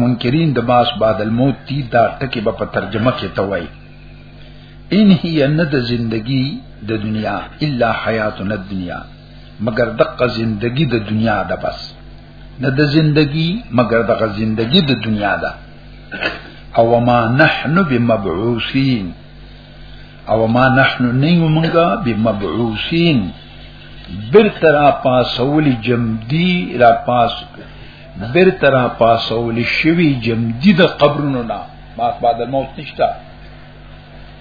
منکرین د باس بعد الموت تی دا ټکی به په ترجمه کې توای ان هی ان د زندگی د دنیا الا حیاتنا الدنیا مگر دغه زندگی د دنیا ده بس نه د زندگی مگر دغه زندگی د دنیا ده او ما نحن بمبعوثین او ما نحن نیو منگا بمبعوثین برت را پاسولی جمدی را پاس برت را پاسولی شوی جمدی د قبرونو نا ما بعد الموت نشتا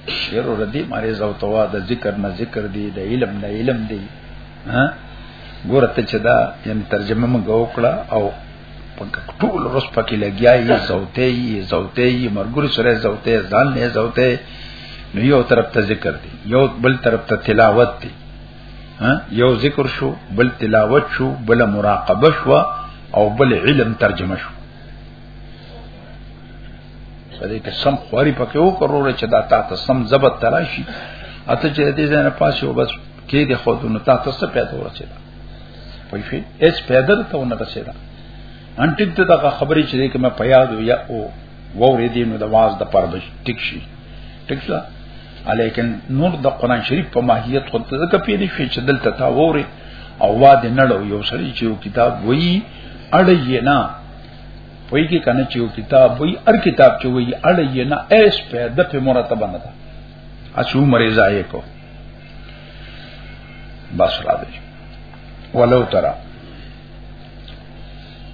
شیر ور دې مریض او توا د ذکر نه ذکر دی د علم نه علم دی ها ګوره ته چې دا یعنی ترجمه مونږ وکړه او پنک ټول روس پکې لګیا یې زوته یې زوته یې مرګور سره زوته ځان نه زوته نو یو طرف ته ذکر دی یو بل طرف ته تلاوت دی یو ذکر شو بل تلاوت شو بل مراقبه شو او بل علم ترجمه شو په دې کې سم خواري پکې وکړو چې دا تا ته سم ضبط تراشي اته چې دې ځای نه پاسې و بس کې دې خو نو تا ته څه پیدا ورسېدا پوه شئ اس پیدا ته ونه رسېدا ان ټیک ته دا خبرې چې دې کې مې پیاد یا او وورې دې نو د واز د پربش ټیک شي ټیک شو الیکن نور د قران شریف په ماهیت خو ته ځکه پیری شې چې دلته تا وره او واد نه لو یو سړی چې یو کتاب وایي اړې نه وایي کې کنه چې یو کتاب وایي هر کتاب چې وایي اړې نه ایس په د په مرتبه نه ده اسو مریض آئے کو بس را دې ولو ترا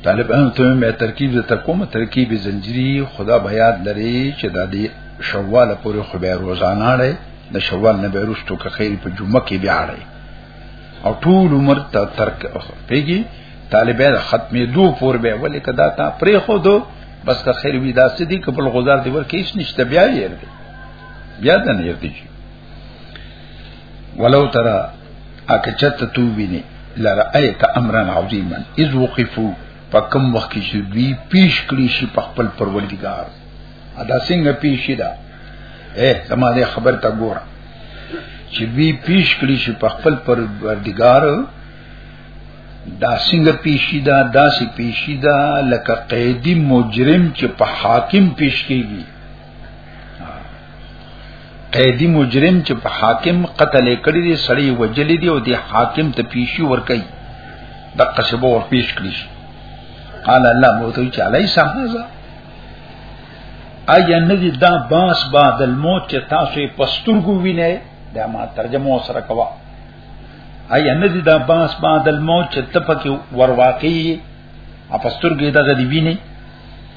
طالبان ته مې ترکیب د تکوم ترکیب زنجیری خدا بیا لري چې د دې شوال پورې خو به روزانه لري د شوال نه به رستو که خیر په جمعه کې بیا لري او ټول عمر ته ترک پیږي طالبان ختمې دو پور به ولې کدا تا پرې خو دو بس که خیر وی داسې دي کبل غزار دی ورکه هیڅ نشته بیا یې بیا د نه یې ولو ترى اکچت تو ویني لرأيت امرا عظيما اذ وقفوا پکم وخت چې دوی پیش کړی شي په خپل پروردگار ادا څنګه پیش دا اے زماده خبر تا ګور چې دوی پیش کړی شي په خپل پروردگار دا څنګه پیشی دا داسې پیشی دا لکه قیدی مجرم چې په حاکم پیش کیږي قیدی مجرم چې په حاکم قتل کړی دی سړی وجلی دی او دی حاکم ته پیشي ور کوي د قصبه ور پیش کړی شي قال الله مو ته چې علی سهزا ایا ندی دا باس بعد الموت چې تاسو یې پسترګو وینئ دا ما ترجمه سره کوا ایا ندی دا باس بعد الموت چې تپکه ور واقعي اپسترګې دغه دی وینئ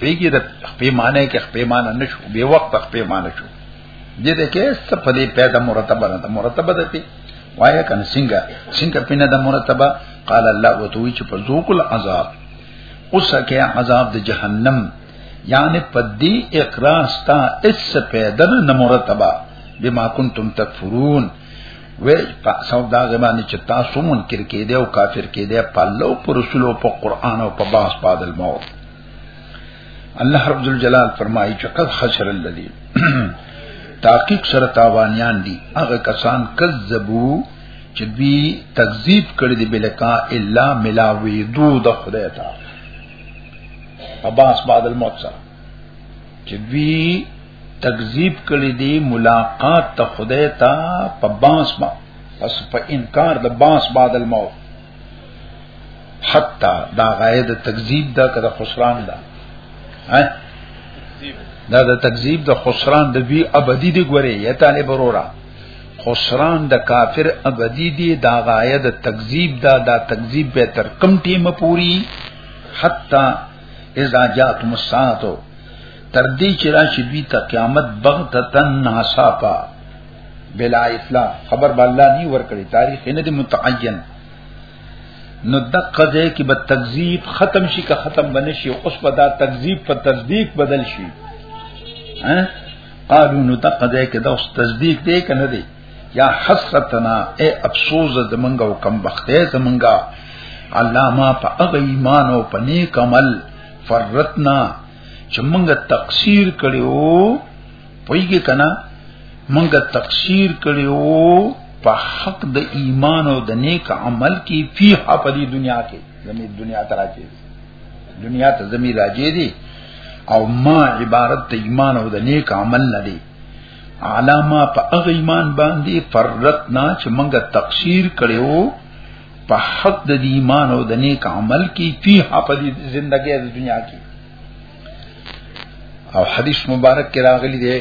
پیګی د خپې معنی کې خپې معنی نشو به وخت خپې معنی شو دې دې کې څه په دې پیدا مرتبه نه مرتبه ده پی وایا کنه څنګه څنګه پینه د مرتبه قال الله وتوی چې په ذوق العذاب اوس کې عذاب د جهنم یعنی په دې اقرا ستا اس پیدا نه مرتبه بما کنتم تکفرون و په سبب دا غمانه چې تاسو منکر کېده او کافر کېده په لو پر رسول او په قران او په باس بادل موت الله رب الجلال فرمایي چې قد خسر الذي تحقیق سره تاوانیان دي هغه کسان کذبو چې بي تکذیب کړی دی بلکا الا ملاوي دو د خدای ته عباس بعد الموت سره چې بي تکذیب کړی دی ملاقات ته خدای ته په باس ما پس په انکار د باس بعد الموت حتا دا غایه د تکذیب دا کده خسران دا ها دا د تکذیب د خسران د وی ابدی دی ګوره یا طالب وروره خسران د کافر ابدی دی دا غایه د تکذیب دا دا تکذیب به تر کم ټیم پوری حتا اذا جات مساتو تر دې چې راشي دوی ته قیامت بغتتن ناصافا بلا اصلاح خبر بالله ني ور کړی تاریخ نه دی متعین نو دقه ځای کې به تکذیب ختم شي که ختم بنه شي اوس به دا تکذیب په تصدیق بدل شي ها قالو نو دقه ځای کې دا اوس تصدیق دی کنه دی یا حسرتنا اے افسوس زمنګ او کم بخته زمنګا علامه په هغه ایمان او په نیک عمل فرتنا چې موږ تقصیر کړو پویږي کنه مونږه تفسیر کړیو په حق د ایمان او د نیک عمل کې فی حفلی دنیا کې زمي دنیا ترا کې دنیا ته زمي راځي دي او ما عبارت ته ایمان او د نیک عمل نه دي علامه په هغه ایمان باندې فرتنا چې مونږه تفسیر کړیو په حق د ایمان او د نیک عمل کې فی حفلی ژوندۍ د دنیا کې او حدیث مبارک کې راغلی دی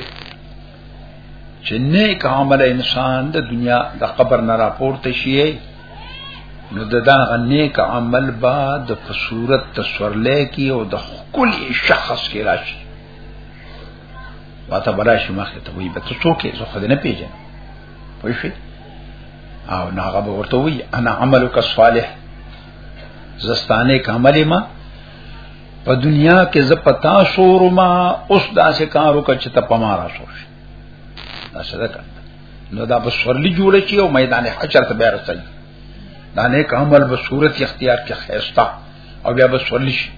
چې نیک عمل انسان د دنیا د قبر نه راپورته شي نو د دا نیک عمل با د صورت تصورلې کې او د خپل شخص کې راشي واته براشي مخه ته وي به ته څوک یې زه خو نه پیژنم پوه شئ او ناغه به ورته وي انا عملک صالح زستانه کاملې ما په دنیا کې ز پتا شور ما اوس داسې کارو کچ ته پمارا شو دا څه ده نو دا په سورلی جوړ شي او میدان حشر ته بیرته ځي دا نه کامل به صورت اختیار کې خيستا او بیا به سورلی شي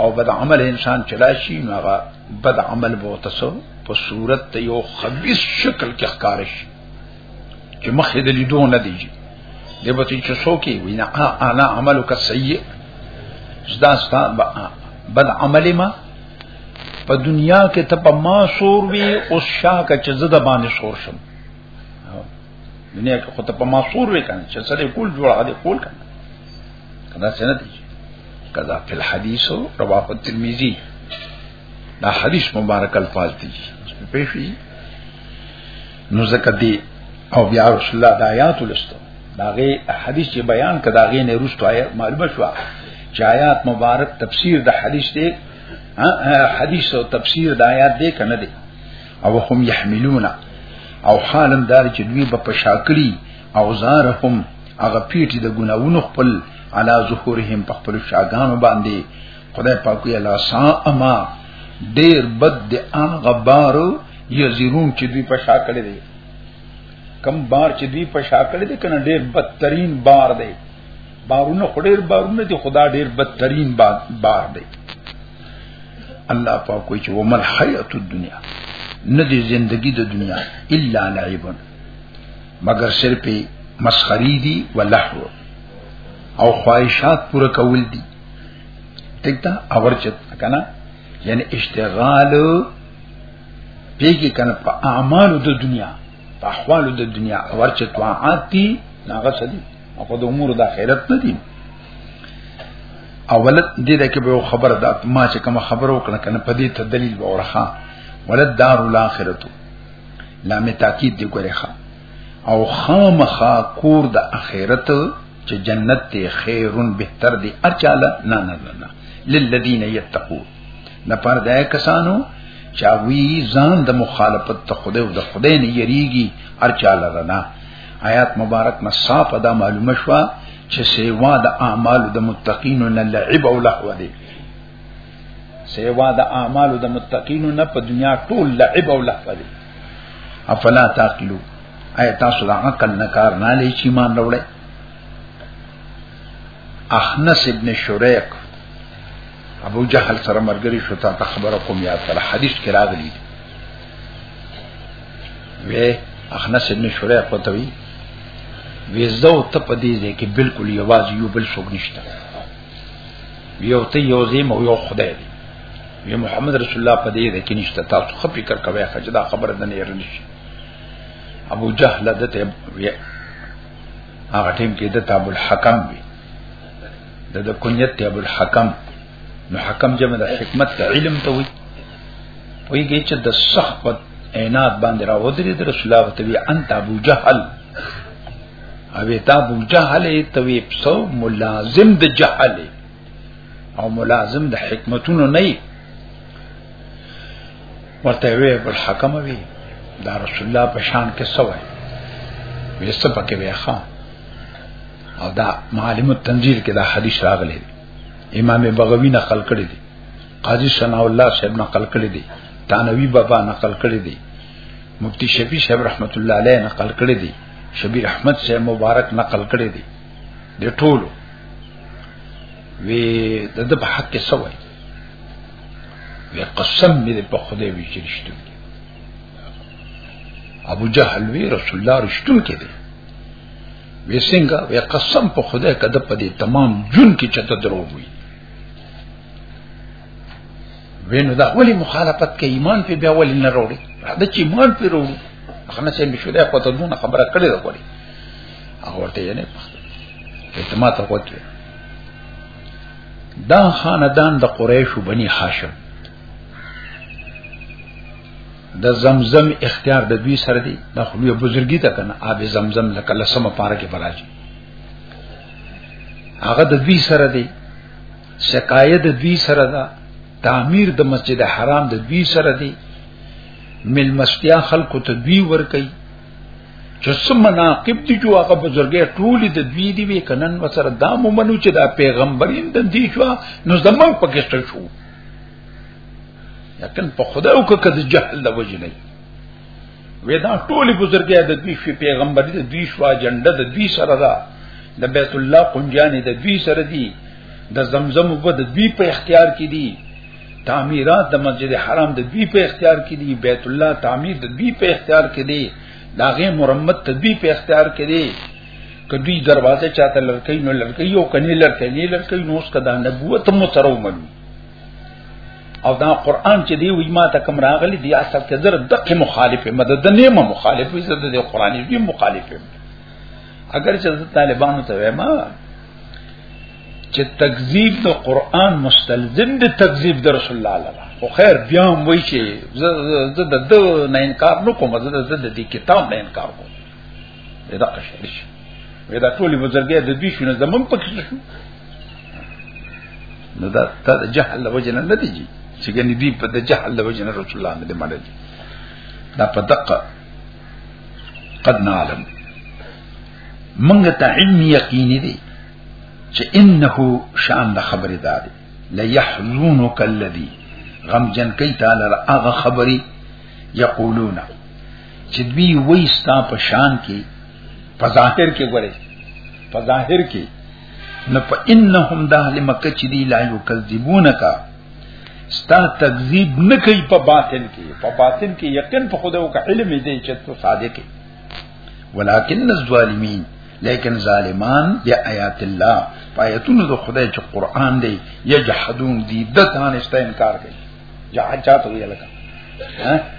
او بد عمل انسان چلا شي هغه بد عمل به تاسو په صورت یو خبيث شکل کې ښکار شي چې مخې د لیدو نه دی دی به چې څوکي وینا انا عملک سیئ زدا ستا بد عمل ما په دنیا کې ته په ما سور وی او شاکه چې زده باندې سور شم دنیا کې خو ته په ما سور وی کنه چې سره کول جوړ هدي کول کنه کدا څنګه دی کدا په حدیث رواه ترمذی دا حدیث مبارک الفاظ دي پیشي نو زکه دی او بیا رسول الله د آیات ولستو داغه حدیث چې بیان کداغه نه رسټو آیات معلومه شو چې آیات مبارک تفسیر د حدیث دی حدیث او تفسیر د آیات دی کنه دی او هم يحملون او حالم دار چې دوی په پشاکړي او زارهم هغه پیټي د ګناوونو خپل علا ظهورهم په خپل شاګانو باندې خدای پاک یې لا سا اما ډیر بد دی ان غبارو یزرون چې دوی په شا کړی دی کم بار چې دوی په شا کړی دی کنه ډیر بدترین بار دی بارونه خډیر بارونه دي خدا ډیر بدترین بار دی الله پاک کوئی چې ومل حیات الدنیا نه دي زندگی د دنیا الا لعب مگر صرف مسخری دي ولهو او خواهشات پوره کول دي تکتا اور چت کنا یعنی اشتغال پیږي کنه په اعمال د دنیا په احوال د دنیا اور چت طاعات دي ناغه سدي او په امور د آخرت نه دي اولت دې ده کې به خبر ده ما چې کوم خبر وکړه کنه په دې ته دلیل به ورخه ولد دار الاخرته لامه تاکید دی ګورې او خامخا کور د اخرت چې جنت ته خیرون بهتر دی اچاله نه نه نه للذین یتقون نه پر دای کسانو چا وی ځان د مخالفت ته خدای او د خدای نه یریږي ارچاله رنا آیات مبارک نه صاف ادا معلومه شوه چې سیوا د اعمال د متقینو نه لعب او لهو دی سیوا د اعمالو د متقینو نه په دنیا ټول لعب او لهو دي افلا تعقلو اي تاسو د عقل نه کار نه لې چې مان وروړي اخنس ابن شریق ابو جهل سره مرګري شو تا خبره کوم یاد کړه حدیث کې راغلی وی اخنس ابن شریق وتوی وی زو ته په دې ځای کې بالکل یوازې یو بل څوک نشته یو ته یو زیم او یو خدای دی یو محمد رسول الله په دې ده کې نشته تاسو خو فکر کوی چې دا خبره د نه رنځ ابو جهل د ته هغه ټیم کې د تابو الحکم وی د د کنیت تابو الحکم نو حکم جمع د حکمت د علم ته وی ویږي چې د صحبت عینات باندې راوځي د رسول الله ته وی انت ابو جهل او تا بو جهل توی پسو ملازم د جهل او ملازم د حکمتونو نه ورته وی بل حکم وی دا رسول الله په شان کې سوې وې څه پکې وی ښا او دا معلم التنزیل کې دا حدیث راغلی امام بغوی نقل کړی دی قاضی ثنا الله صاحب نقل کړی دی تانوی بابا نقل کړی دی مفتی شفیع صاحب رحمت الله علیه نقل کړی دی شبیر احمد سے مبارک نقل کړی دی د ټولو وی د د حق کې سوې وی قسم دې په خدای وی چې رښتو ابو جهل وی رسول الله رښتو کې دی وی څنګه وی قسم په خدای کده په دې تمام جون کې چته درو وی وینو دا ولی مخالفت کوي ایمان په بیا ولی نه وروړي دا چې ایمان په وروړي هغه نه چې مشوره کو ته دونه خبره کړې ده کوي هغه ورته یې نه پخته اعتماد وکړي دا خاندان د قریش بني هاشم د زمزم اختیار د دوی سره دی د خلوی بزرګی ته کنه آب زمزم لکه لسمه پاره کې براجي هغه د دوی سره دی شکایت د دوی سره ده تعمیر د مسجد حرام د دوی سره دی ملمستیا خلکو ته دوی ور کوي چې سم مناقب دي جو هغه بزرګي ټول د دوی دی وی کنن وسره دا مومنو چې دا پیغمبرین د دې شو نو زمو پکشته شو یقین په خدای او که د جهل د وجه نه ودا ټولي بزرګي د دوی شي پیغمبر دي دوی شو اجنډه د دوی سره ده د بیت الله قنجانې د دوی سره دي د زمزم په د دوی په اختیار کې دي تعمیرات د مسجد حرام د دوی په اختیار کې دي بیت الله تعمیر د دوی په اختیار کې دي داغه مرمت د دوی په اختیار کې دي کدی دروازه چاته لړکې نو لړکې یو کني لړکې نه لړکې نو اس کدا نبوت مو سره ومني او دا قران چې دی وی ما ته کوم راغلی دی اصل کې زر دغه مخالفه مدد نه ما مخالفه زه د قران دی مخالفه اگر چې طالبانو ته وایم چې تکذیب د قران مستلزم دی تکذیب د رسول الله لاله خو خیر بیا هم وای چې زه د د نه انکار نه کوم زه د دې کتاب نه انکار کوم دا اشعری شو وی دا ټول بزرګي د دوی شونه زمون پکې شو نو دا تا د جهل له وجه نه نه دی چې ګنې دوی په د جهل له وجه نه رسول الله نه دی مړ دي دا په دقه قد نعلم منګه ته علم یقیني دی چې انه شان د خبره ده لا يحزنك الذي غم جن کوي تعالی هغه خبري یقولون چې دوی وای ستا په شان کې په ظاهر کې ګورې په ظاهر کې نه په انهم د اهل مکه چې دی لا یو کذبونک ستا تکذیب نه کوي په باطن کې په باطن کې یقین په خدای او علم دې چې تو صادق ولکن الظالمین لیکن ظالمان یا آیات الله پایتونو د خدای چې قران دی یجحدون دی د تانسته انکار کوي جهاد چاته ویل کا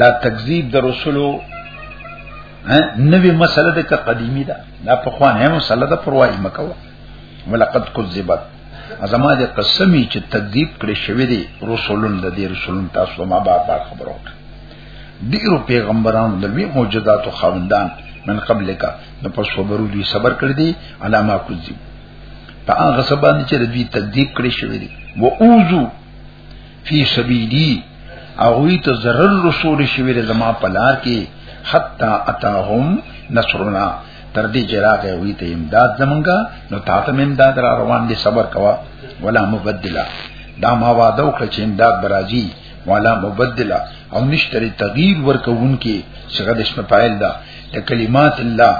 دا تکذیب د رسولو نوې مسله ده که قدیمی ده دا په خوانه مسله ده پروايي مکوه ولقد کذبت ازما دې قسمی چې تکذیب کړی شوی دی رسولون د دې رسولون تاسو ما بار بار خبرو ډیرو پیغمبرانو د وی معجزات او خوندان من قبل کا نو په صبرو دي صبر کړی دی علامه کذب په هغه سبا چې د دې تکذیب کړی شوی دی و اوذو فی سبیلی اغوی ته ضرر رسول شوی د زما په لار کې حتا اتاهم نصرنا تر دې چې راغی وی ته امداد زمونږه نو تا ته امداد را روان دي صبر کوا ولا مبدلا دا ما وعده وکړه چې امداد برازي ولا مبدلا او نشتري تغییر ورکون کې څنګه د اسم فاعل دا د کلمات الله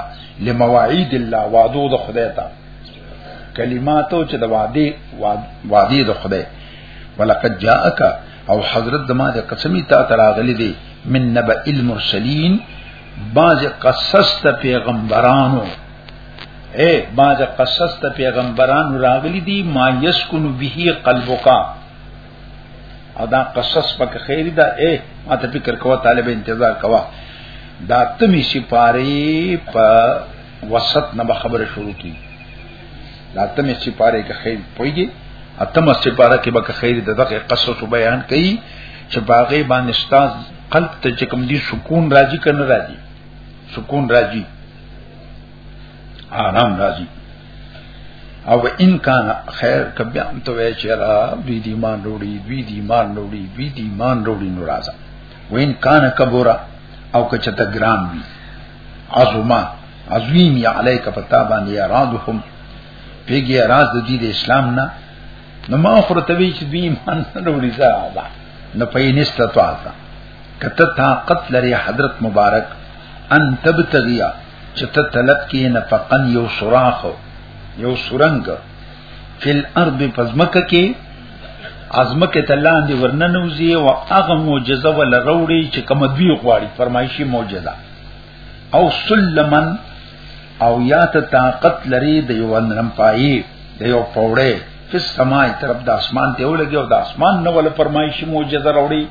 لمواعید الله وعده د خدای ته کلماتو چې د وعده وعده د خدای ولقد جاءك او حضرت دما د قسمی تا تراغلی دی من نبأ المرسلین باز قصص د پیغمبرانو اے باز قصص د پیغمبرانو راغلی دی ما یسکن به قلبک او دا قصص پک خیر دا اے ما ته فکر کوه طالب انتظار کوه دا تمی سپاری په وسط نه خبره شروع کی دا تمه چې پاره کې خیر پويږي اتمه چې پاره کې به خیر د دغه قصص بیان کړي چې باغې باندې استاد قلب ته چې کوم دي سکون راځي کنه راځي سکون راځي آرام راځي او ان کان خیر کبه هم ته وای چې را بی دی مان وروړي بی دی مان وروړي بی دی مان وروړي نو راځه وین کان کبورا او کچته ګرام وی عظمه عظیم یا علیک پتا باندې یارادهم پیګی راز د دې اسلام نه نو ما خرتوی چې دې ایمان نه وروړي زابا نه پې نشته تاسو کته طاقت لري حضرت مبارک ان تبتغیا چې ته طلب کې نه فقن یو سوراخ یو سورنګ فل ارض پزمک کې ازمک ته لاندې ورننوزی او هغه معجزه ول وروړي چې کوم دوی غواړي فرمایشي معجزه او سلمن او یا ته طاقت لري د یو نرم پایي د یو پوړې په سماي طرف د اسمان ته ولګي او د اسمان نو ول فرمایش معجزه راوړي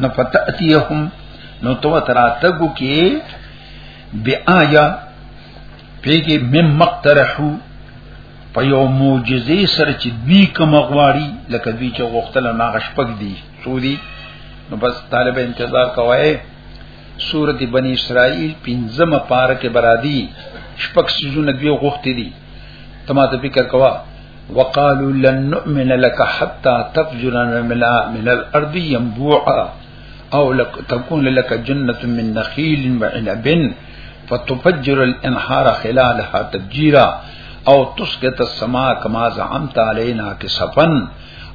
نو فتاتيهم نو تو تراتګو کې بیایا پیګه مم مقترحو په یو معجزه سره چې دوی کوم غواړي لکه دوی چې غوښتل نه غشپک دي سودي نو بس طالب انتظار کوی سورت بنی اسرائیل پنځمه پارکه برادي شپږ سيزونه دوی غوښتي دي تما ته فکر کوه وقالوا لن نؤمن لك حتى تفجر من الارض ينبوعا او لك تكون لك جنة من نخيل وعنب فتفجر الانهار خلالها تفجيرا او تسقط السماء كما زعمت علينا كسفا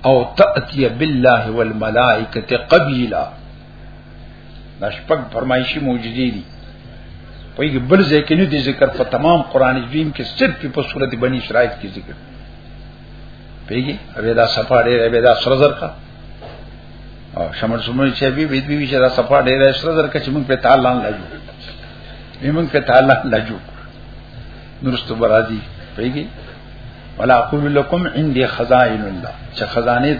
او تأتي بالله والملائكة قبيلا دا شپږ فرمایشي معجزې دي په یوه بل ځای کې نه دي ذکر په تمام قران عظیم کې صرف په سورته بنی اسرائیل کې ذکر پیږي اوی دا صفه ډېر اوی دا سره زر کا او شمر سمون چې بي بي بي چې دا صفه ډېر سره زر کا چې موږ په تعالی نه لجو موږ په تعالی لجو نورستو برادي پیږي ولا اقول لكم عندي خزائن الله چې خزانه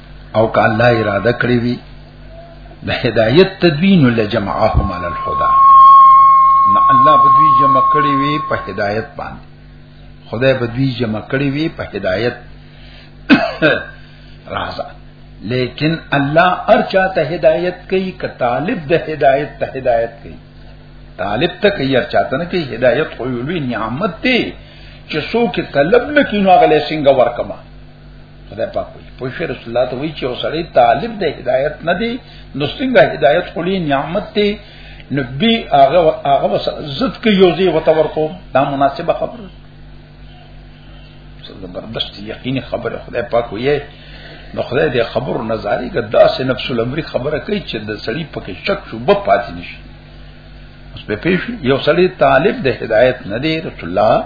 او که الله اراده کړی وي د هدایت تدوین لجمعهم علی الهدى نو الله بدوی جمع کړی وي په هدایت باندې خدای بدوی جمع کړی وي په هدایت راځه لیکن الله هر چاته هدایت کوي ک طالب د هدایت ته هدایت کوي طالب ته کوي هر چاته نه کوي هدایت خو لوی نعمت دی چې څوک طلب نه کینو هغه له څنګه ورکما خدای پاک وي په شر رسول الله ته وی چې اوسړی طالب د هدایت نه دی نو څنګه هدایت کولې نعمت دی نو بي هغه هغه بس عزت کې یوځي وته ورکو دا مناسبه خبره زبردست یقیني خبره خدای پاک وي نو خدای دې خبر نظاری که داسې نفس الامر خبره کوي چې د سړی پکې شک شوبه پاتې نشي اوس به پیش یو سړی طالب د هدایت نه دی رسول الله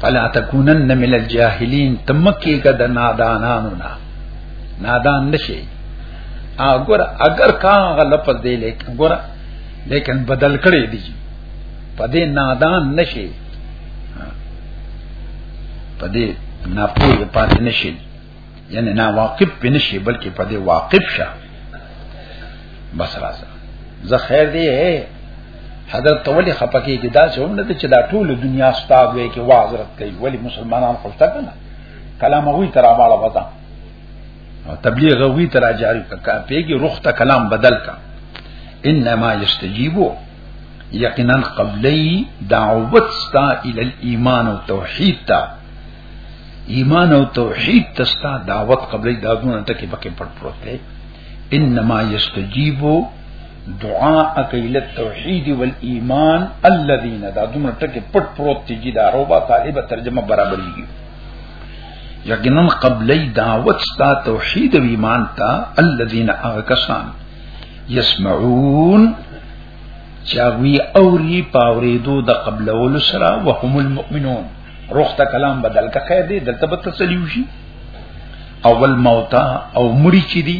فلا تکونن من الجاهلین تمکی کا د نادانانو نا نادان نشي اگر اگر کا غلفظ دی لیکن ګور لیکن بدل کړي دي پدې نادان نشي پدې ناپوه پاتې نشي یعنی نا واقف بنشي بلکې په دې واقف شه بس راځه زه خیر دی حضرت تولی خپکی کې دا چې هم نه چې دا ټول دنیا ستاد وي کې واعظرت کوي ولی مسلمانان خوشته کنه کلام وی تر اماله وتا تبلیغ وی تر جاری کا پیږي رخ ته کلام بدل کا انما یستجیبو یقینا قبلی دعوت ستا ال ایمان او توحید ته ایمان او توحید تستا دعوت قبلې دادونه ته کې پکې پټ پروت دی انما یستجیبو دعا اکیل التوحید والایمان الذین دا دومره ټکه پټ پروت دی دا روبا طالب ترجمه برابرېږي یقینا قبلی دعوت ستا توحید و ایمان تا الذین اغکسان یسمعون چاوی اوری پاوریدو د قبلولو سره وهم المؤمنون روخته کلام بدل کا خیر دی دلته به تسلیو شي اول موتا او مړی چي دي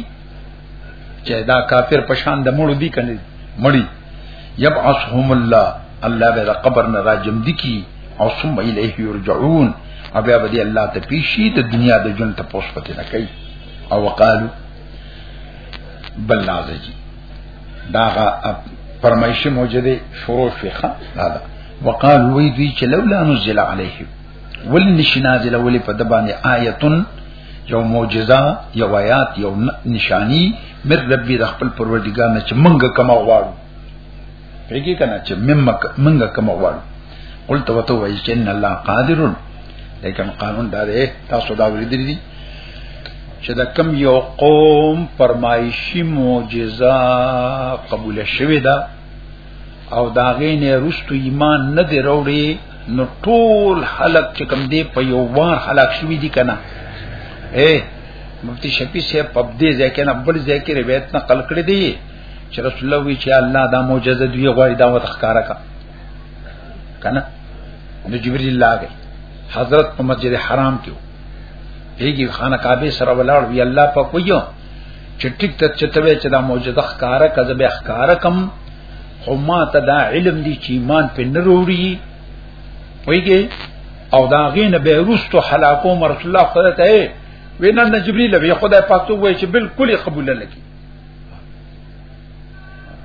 چې دا کافر پشان د مړو دي کنه مړی یبعثهم الله الله به قبر نه راجم دي کی او ثم الیه یرجعون او بیا به الله ته پیشي د دنیا د جون ته پوس پته نه کوي او وقالو بل لازم دا فرمایشی موجوده شروع شیخه دا, دا وقال وی دوی چې لولا نزل علیه ول نشی نازل ول په د باندې آیتن یو معجزه یو آیات یو نشانی مر ربی د خپل پروردگار نه چې منګه کما غواړو پیګی کنه چې منګه کما غواړو قلت وتو وی چې ان الله قادر لیکن قانون دا دی تاسو دا ولې دي چې دا کم یو قوم فرمایشی معجزه قبول شوه ده او داغې نه رستو ایمان نه دی وروړي نو ټول حلق چې کوم دی په یو وار حلق شوی دی کنه اے مفتی شفیع سے پب دې ځکه نه بل ځکه روایت نقل کړی دی چې رسول الله وی چې الله دا معجزه دی غوړي دا وتخکارا کا کنه نو جبرئیل الله غي حضرت په مسجد حرام کې پیږي خانه کعبه سره ولاړ وی الله په کویو چې ټیک ته چې ته چې دا معجزه ښکارا کذب ښکارا کم خو ما ته دا علم دی چې ایمان په نروړي وایي او دا غینه به روستو حلاکو رسول الله خدای ته وینا نه جبرئیل به خدای پاک ته وایي چې بالکل قبول نه کی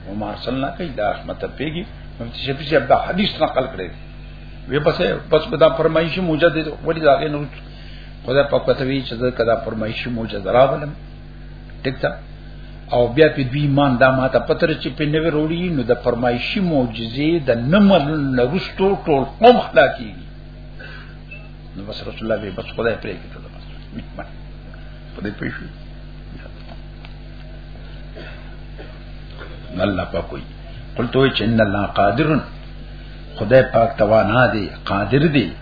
وما ارسلنا کای دا رحمت پیږي مفتی شفیع صاحب دا حدیث نقل کړی وی بس بس دا فرمایشي موجه دي وړي دا غینه خدا په کوتوی چې زه کدا فرمایشي مو چې دراولم ټیک تا او بیا په دوی مان دا ما ته پتر چې په نوې وروړي نو د فرمایشي معجزې د نمل نرستو ټول قوم خلاقي نو بس رسول الله به بس خدای پرې کړل بس مهمه په دې پېښې الله پاک کوئی قلت وی چې ان الله قادر خدای پاک توانا دی قادر دی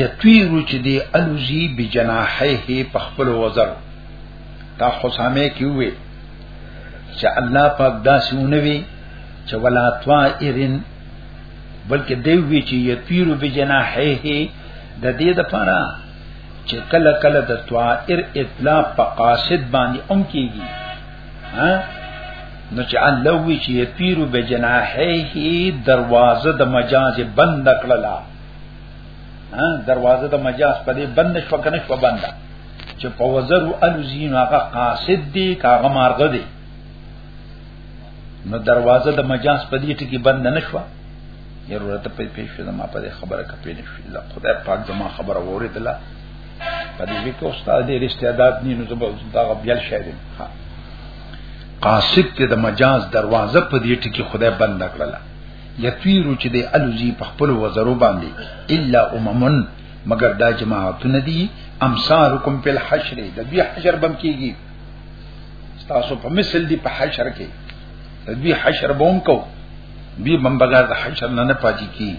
یطیرو چې دی الوزی بجناحه په خپل وزر دا خصامه کې وې چې الله پاک داسې ونوي چې ولا طائرن بلکې دی وی چې یطیرو بجناحه د دې د پاره چې کله کله د طائر اطلاق په قاصد باندې ام کیږي ها نو چې الله وی چې یطیرو بجناحه دروازه د مجاز بند کړلا ها دروازه د مجاز په دې بند شو کنه شو بند چې په وزر او الزین هغه قاصد دی کاغه مارغ دی نو دروازه د مجاز په دې ټکی بند نه شو ضرورت په پیښ شو ما په خبره کپې نه شو الله خدای پاک زما خبره وریدله په دې وی کې استاد دې استعداد نه نو زبر دا غبیل شاید ها قاصد ته د مجاز دروازه په دې ټکی خدای بند کړله یطیرو چې د الوزی په خپل وزرو باندې الا اممن مگر دا جماعتونه دي امثالکم فی الحشر د دوی حشر بم کیږي تاسو په مثل دی په حشر کې د دوی حشر بوم کو بی بم بغیر د حشر نه نه پاتې کی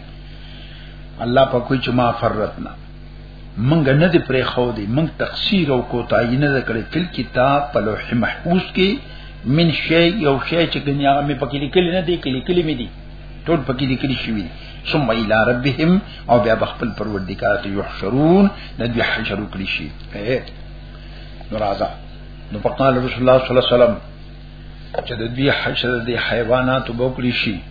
الله په کوئی چې ما فرتنا منګ نه دی پرې خو دی منګ تقصیر او کوتای نه کړی فل کتاب په لوح محفوظ کې من شی یو شی چې دنیا مې پکې لیکل نه دی کې لیکل مې دی ټول پکې لیکل شوی ثم الى ربهم او بیا خپل پروردگار ته یحشرون د دې حشر کړی شي نو راځه نو په قال رسول الله صلی الله علیه وسلم چې د دې حشر د حیوانات وبکړي شي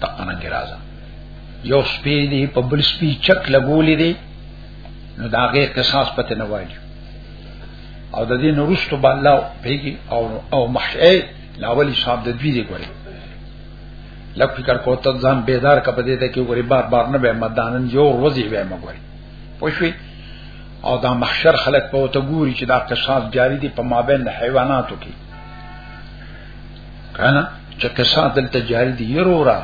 د قننګ راځه یو سپی دی په بل سپی چک لګولې دی نو دا غي قصاص پته نه وایي او د دې نورستو بالا پیږي او او محشئ لاولي صاحب د دوی دی ګوري لکه فکر کو ته ځان بیدار کپه دې ته کې ګوري بار بار نه به مدانن یو ورځي به مګوري پوښوي او دا محشر خلق په تو ګوري چې دا قصاص جاری دی په مابین حیواناتو کې کنه چې کسا دلته جاری دی یرورا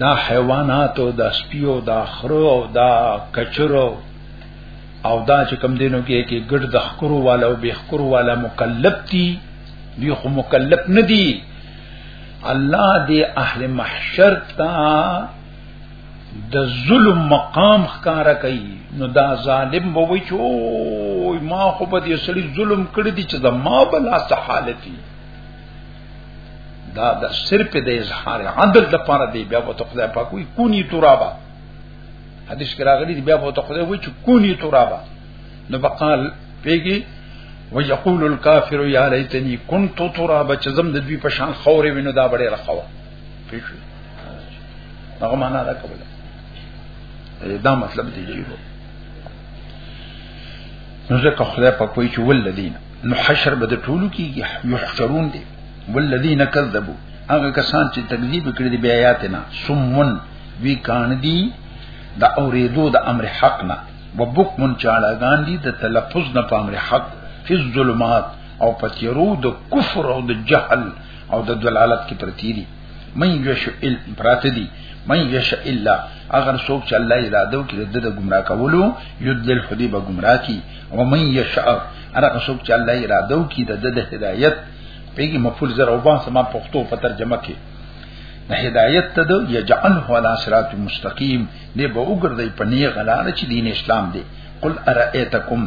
دا حیوانات او دا سپیو دا خرو او دا کچرو او دا چې کم دینو کې کې ګډ د خکرو والا او بخکرو والا مکلف دي دی خو مکلف نه دي الله دې اهل محشر ته د ظلم مقام ښکارا کوي نو دا ظالم به وي چې او ما خو په دې سړي ظلم کړی دی چې دا ما بلا څه حالت دی دا د صرف د اظهار عدل د پاره دی بیا وته خدای پاک وي کونی ترابا حدیث کې راغلی دی بیا وته خدای وي چې کونی ترابا نو بقال پیګي ويقول الكافر يا ليتني كنت ترابا چې زم د دوی په شان خورې وینو دا بډې رخوا پیښو هغه معنا دا کوله دا مطلب دی جیو نو ځکه خدای په کوی چې ولذین نو حشر به د ټولو کیږي یحشرون دی ولذین کذبوا هغه کسان چې تکذیب کړی دی بیا آیاتنا سمون وی کان دی د اوریدو د امر حق نه وبک من چالاګان دي د تلفظ نه په امر حق فی الظلمات او پتیرو د کفر او د جهل او د دلالت کې پرتی دي من یش ال پرات دي من یش الا اگر څوک چې الله اراده وکړي د ګمرا کولو یذل حبیب گمراه کی او من یش ار څوک چې الله اراده وکړي د هدایت پیګي مفعول زر او با سما پښتو په ترجمه کې د هدایت ته د یجعله علی صراط مستقیم دی به وګرځي په نه غلار چې دین اسلام دی قل ارئیتکم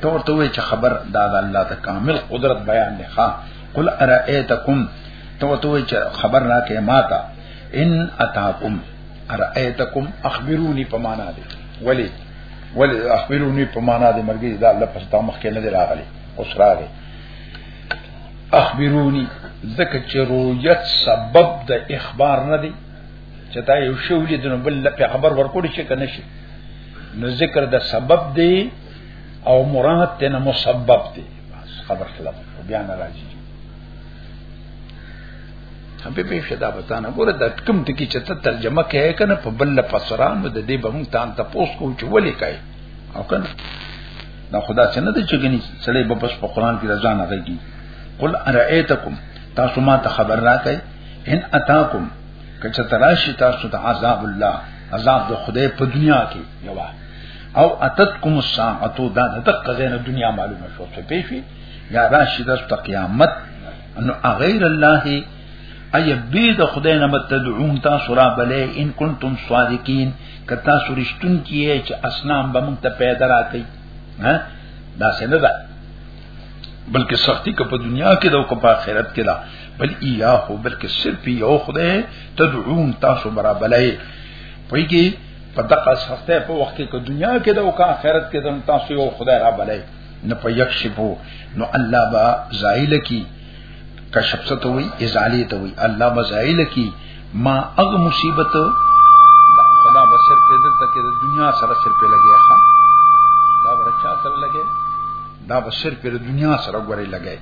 تو ورته وی چې خبر دا د الله ته کامل قدرت بیان دی ښا قل ارائیتکم تو تو چې خبر راکې ماتا ان اتاکم ارائیتکم اخبرونی پمانا دي ولی ولی اخبرونی پمانا دي مرګي دا الله پس تا مخ کې نه راغلي اوس راغلي اخبرونی زکه چې رؤیت سبب د اخبار نه دی چې دا یو شی ولید نو بل په خبر ورکول شي کنه شي نو ذکر د سبب دی او مراد تنه مسبب دی خبر خلاف بیا نه راځي هم په پیښه دا پتا نه ګوره د کوم ټکی چې ته ترجمه کوي کنه په بل پسران د دې به مونږ تان ته پوس کو چې ولې کوي او کنه دا خدا چې نه دی چې غني سړی به بس په قران کې رضا نه کوي قل ارئیتکم تاسو ما ته خبر را کوي ان اتاکم کچ تراشی تاسو ته عذاب الله عذاب د خدای په دنیا کې یوا او اتتکم الساعه دا د دقه زینه دنیا معلومه شو څه پیفي یا راشي د قیامت انه غیر الله ای بی د خدای نه متدعون تاسو را بلې ان کنتم صادقین کتا سرشتون کیه چې اسلام به مونږ ته پیدا راکړي ها دا څنګه ده بلکې سختی که په دنیا کې ده او که په آخرت کې ده بل ایاه بلکې صرف یو خدای تدعون تاسو برابرای پویږي په دغه سخته په وخت کې دنیا کې د او کا آخرت کې د تاسو یو خدای را بلای نه په یک شپو نو الله با زایل کی کشف ته وی ازالی ته وی الله با زایل کی ما اغ مصیبت خدا بسر په دې ته کې د دنیا سره سر په لګیا ښا دا ورچا سره لګیا دا بسر په دنیا سره غوري لګیا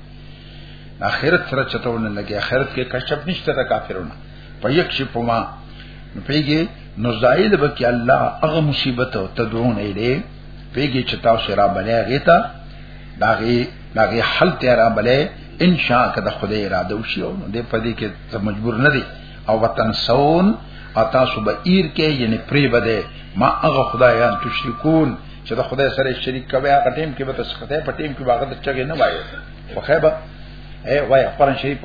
اخرت سره چتاونه لګیا اخرت کې کشف نشته د کافرونو په یک شي په ما نو پیږي نو زائد بکی الله هغه مصیبت او تدعون اله پیږي چې تاسو را بلې غیتا داغي داغي حل ته را بلې ان شاء که د خدای اراده وشي او دې پدې کې ته مجبور نه دی او وطن سون اتا سو به ایر کې یعنی پری بده ما هغه خدایان تشریکون چې د خدای سره شریک کوي هغه ټیم کې به تاسو خدای په ټیم کې باغ د چګې نه وایي خو خیبه اے وای قرآن شریف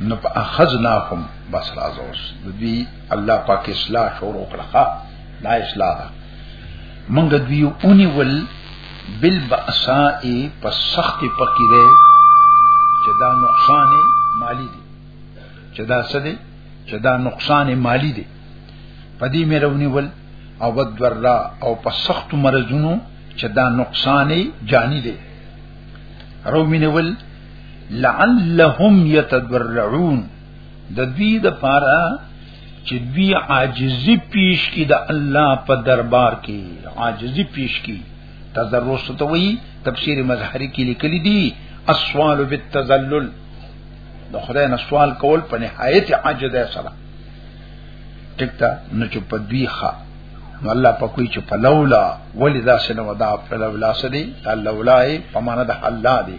نو په اخذناهم بس راځوس د دې الله پاک اصلاح شروع کړه دا اصلاح ده منګ دوی اونی ول بالباساء په سخت فقیره چې دا نقصان مالی دی چې دا څه دی چې دا نقصان مالی دی پدې مې رونی ول او ودورا او په سخت مرزونو چې دا نقصان جانی دی رو مینول لعلهم يتضرعون د دې د پاره چې دوی عاجزي پیش کی د الله په دربار کې عاجزي پیش کی تضرع ستوي تفسیر مظهری کې لیکلي دي اسوال بالتذلل د خدای نه سوال کول په نهایت عاجز ده سره ټیک تا نو چې په دوی ښه نو الله په کوئی چې په لولا ولذا سنو دا په لولا سدي الله ولای په معنا د الله دی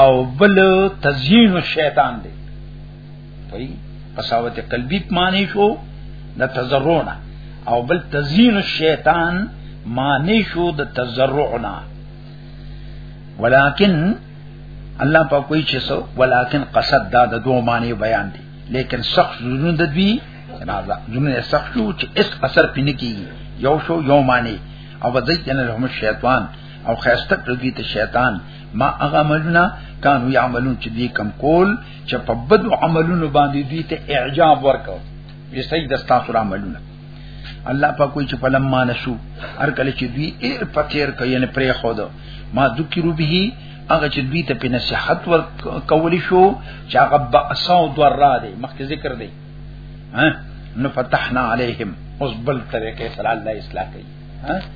او بل تزیین الشیطان دی پای قساوت قلبی معنی شو د تزرعنا او بل تزیین الشیطان معنی شو د تزرعنا ولکن الله په کوئی چې سو ولکن قصد دا د دوه معنی بیان دی لیکن سخت زونه د دوی راځه زونه سخت شو چې اس اثر پینې کیږي یو شو یو معنی او بځای کنه له شیطان او خیسته کړی ته شیطان ما هغه عملونه کانو یعملون چې دی کم کول چې په بد عملونو باندې دوی ته اعجاب ورکاو یې سید دستا سره عملونه الله په کوئی چې فلم ما نشو هر کله چې دوی ایر پتیر کوي نه پرې خو ده ما ذکرو به هغه چې دوی ته په نصيحت ور کولی شو چې هغه باساو دورا دی مخکې ذکر دی ها نو فتحنا عليهم اوس بل طریقې سره الله اصلاح کوي ها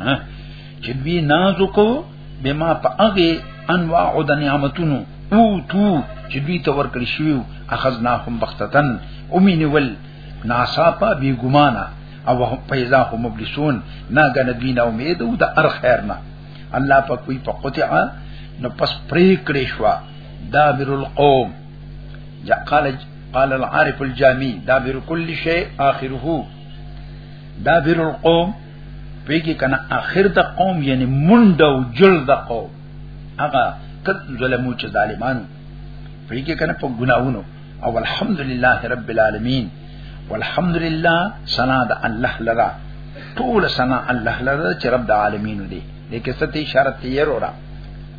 ها چې وی نازو کو بما په هغه انواع د نعمتونو او تو چې دوی ته ورکړی شو اخذناهم بختتن امینول ناصافه بی ګمانه او پیدا هم مبلسون ناګه ندوی نه امید او د ار خیر نه الله په کوئی په قطعه نو پس پرې کړې شو دابر القوم قال قال العارف الجامي دابر كل شيء آخره دا بیر القوم پیږي کنه اخر د قوم یعنی منډه او جل د قوم هغه کله ظلمو چې ظالمانو پیږي کنه په ګناوونو او الحمدلله رب العالمین والحمدلله سنا د الله لرا ټول سنا الله لرا چې رب د عالمین دی دې کې ست اشاره تیر اورا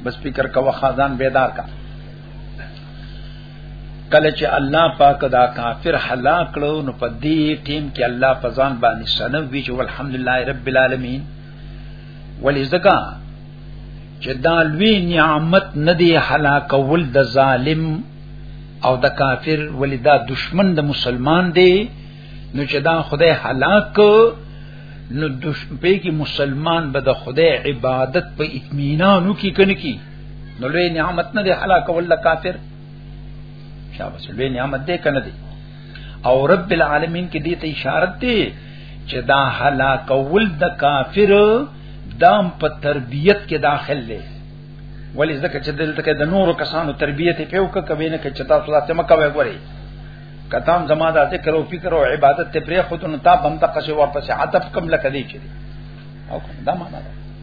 بس فکر کا وخازان بیدار کا کله چې الله پاک دا کافر هلاک کړو نو په دې ټیم کې الله په ځان باندې سنو وی چې الحمدلله رب العالمین ولې زکا چې دا لوی نعمت ندی هلاکول د ظالم او د کافر ولې دا دشمن د مسلمان دی نو چې دا خدای هلاک نو دشمن په کې مسلمان به د خدای عبادت په اطمینانو کې کني کی نو لوی نعمت نه دی هلاک ول کافر شابه لوی نعمت دی کنه دی او رب العالمین کې دې ته اشاره دی چې دا هلاک ول د کافر دام په تربیت کې داخل دی ولی زکه چې دلته کې د نورو کسانو تربیت په وکه کوي نه کې چې تاسو راته مکه وګورئ کتام زما د ذکر او فکر او عبادت ته پرې خود نو تا بنده قصې واپس عتب کم لکه دی چې او دا معنا ده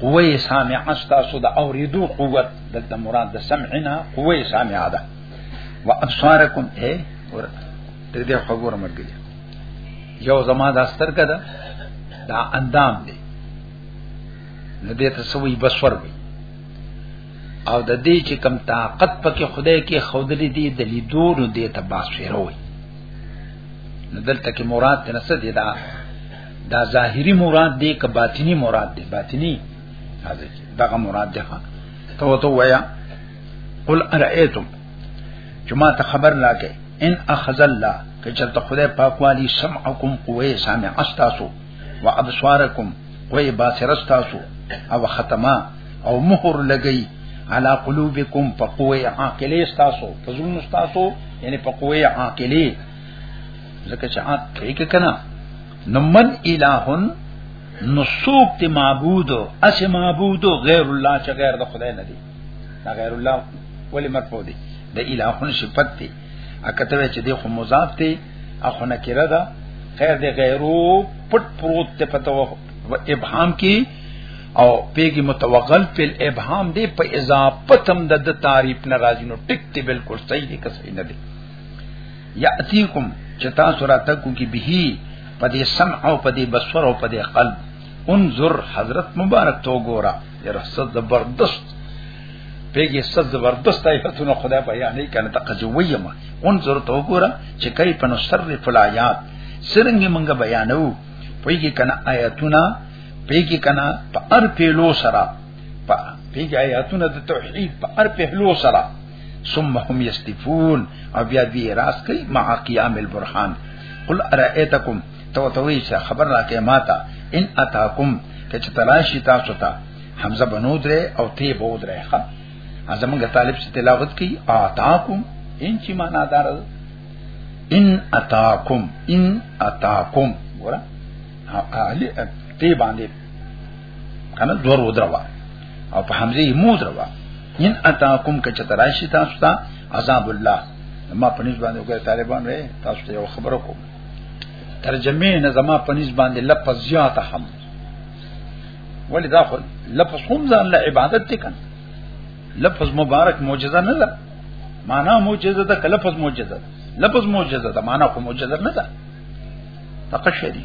قوه سامعه ستاسو د اوریدو قوت د مراد د سمعنا قوه سامعه ده و ابصارکم اے ور تر دې خبر مرګي یو زما د استر کده دا اندام دی نو دې ته سوي بصور وي او د دې چې کم طاقت پکې خدای کې خودلې دي د لیدو نو دې ته باسوي نو دلته کې مراد تنسه دي دا دا ظاهری مراد دی که باطنی مراد دی باطنی دغه مراد دی ها ته وته ویا قل ارئیتم جما ته خبر راکې ان اخذ الله که چرته خدای پاک والی سمعکم قوی سامع استاسو و ابصارکم قوی باصر استاسو او ختمه او مهر لګی علا قلوبکم فقوی عاقلی استاسو فزون استاسو یعنی فقوی عاقلی ځکه چې اپ کوي کنه نو من الہون نو سوک تی معبود اس معبود غیر الله چې غیر د خدای نه دی دا غیر الله ولی مرفوع دی د الہون صفت دی اکته چې دی خو مضاف دی اخو نکره ده خیر دی غیرو پټ پروت ته پتو و ابهام کی او پیګي متوغل په ابهام دی په اضافتم د تعریف ناراضی نو ټیک تی بالکل صحیح دی که صحیح نه دی یاتیکم چې تاسو راتکو کې به په دې سمع او په دې بصر او په دې قلب انظر حضرت مبارک تو ګورا یره صد زبردست پیګه صد زبردست ایتونه خدای بیانې کنه تقجویه ما انظر تو ګورا چې کای په نصر فلایات سرنګي مونږ بیانو پیګه کنه آیاتونه پیګه کنه په ار پیلو سره په پیګه آیاتونه د توحید په ار پیلو سره ثم هم یستفون او بیا دی راس کوي مع قیام البرهان قل ارائیتکم تو توی چې خبر راکې ماتا ان اتاکم کچ تلاشی تاسو ته حمزه بنو درې او تی بو درې ښا ازمنګ طالب چې تلاوت کوي اتاکم ان چې معنا دار ان اتاکم ان اتاکم ګور اهلی تی باندې کنه زور ودروا او په حمزه یې مو دروا ان اتاکم کچ تراشی تاسو ته عذاب الله ما په نسبت باندې وګړي طالبان وې تاسو ته یو خبره کوم ترجمه نه زما په نسبت باندې لفظ زیات هم ولی دا خو لفظ هم ځان له عبادت ته کن لفظ مبارک معجزه نه ده معنا معجزه ده کله لفظ معجزه ده لفظ معجزه ده معنا خو معجزه نه ده تقشری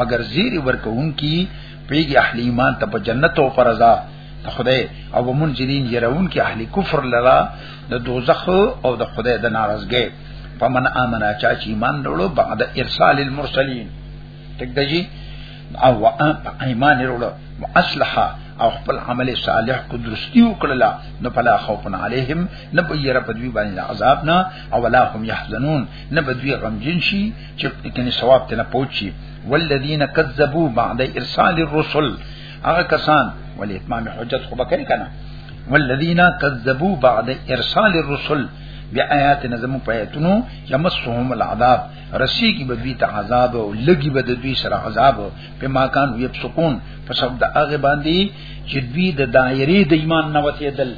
مگر زیر ورکوونکی پیږي اهل ایمان ته په جنت او فرزا د خدای او منځرین يرون کې اهل کفر لرا د دوزخ او د خدای د ناراضګۍ فمن امن چا چې ایمان وروړو بعد ارسال المرسلین تک دجی او ایمان وروړو واصلح او خپل عمل صالح کو درستی وکړه نو فلا خوف علیهم نه بیر په دوی باندې عذاب نه او ولا هم يحزنون نه بدوی غمجن شي چې کني ثواب ته نه پوچی والذین کذبوا بعد ارسال الرسل هغه کسان ولې اتمام حجت خو بکری کنه والذین کذبوا بعد ارسال الرسل بیا آیات نظم پیاتونو یمسهم العذاب رسی کی بدوی ته عذاب او لګي بدوی سره عذاب په ماکان وی سکون په سبب د هغه باندې چې دوی د دایری د ایمان نه وتیدل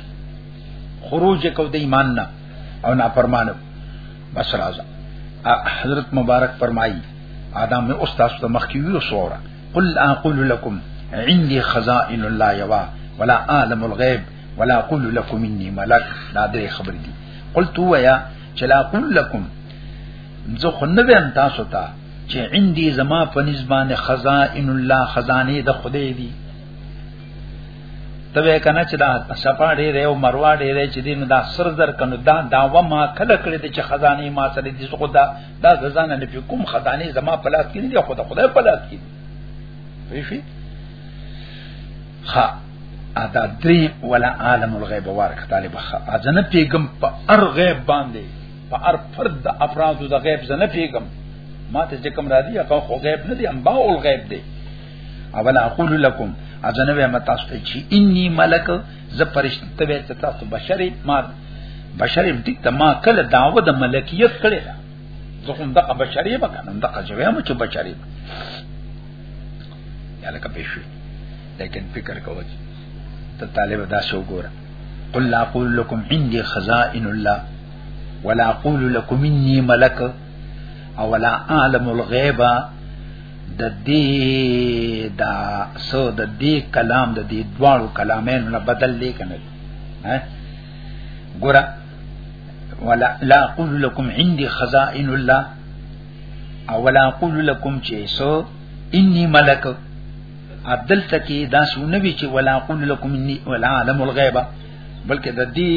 خروج کو د ایمان نه او نافرمانه بس راځه حضرت مبارک فرمایي ادم او استاد ته مخ کې ویو سوره قل اقول لكم عندي خزائن الله يوا ولا عالم الغيب ولا اقول لكم اني ملك دا درې خبرې دي قلت ويا چې لا اقول لكم زه خو نه ویم تاسو ته چې عندي زما په نسبانه خزائن الله خزانه د خدای دي ته وې کنه چې دا صفا ډېرې او مروه ډېرې چې دین دا سر در کنو دا داوا ما کله کړې چې خزانه ما سره دې څه خدا دا ځانه نه کوم خزانه زما پلاس کې دي خدا خدای پلاس کې ویفي ها ادا درې ولا عالم الغیب وارک طالب ښه اجنه پیغام په ار غیب باندې په ار فرد د افراد د غیب زنه پیغام ما ته چې کوم را دي هغه خو غیب نه دي انباء الغیب دي اول اقول لكم اذن به متاسو ته چی انی ملک ز پرشت ته به تاسو بشری ما بشری دې ته ما کله دعوه د ملکیت کړی دا زه هم دغه بشری به کنم دغه جوه مو چې بشری یا لکه پېښې لیکن فکر کوو ته طالب دا شو ګوره قل لا اقول لكم عندي خزائن الله ولا اقول لكم اني ملک او ولا اعلم الغيب د دې دا سو د دې کلام د دې دواړو کلامینو نه بدل دی کنه ها ګور ولا لا اقول لكم عندي خزائن الله او ولا اقول لكم چې سو اني ملک عدل تکي دا سونه وی چې ولا اقول لكم اني ولا علم الغيب بلکې د دې